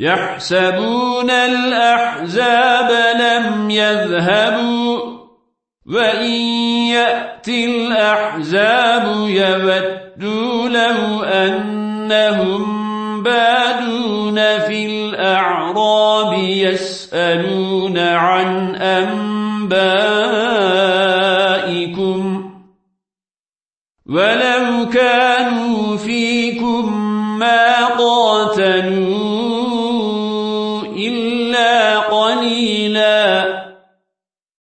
يحسبون الأحزاب لم يذهبوا وإن يأتي الأحزاب يبدوا لو أنهم بادون في الأعراب يسألون عن أنبائكم ولو كانوا فيكم ما قاتلوا قليلاً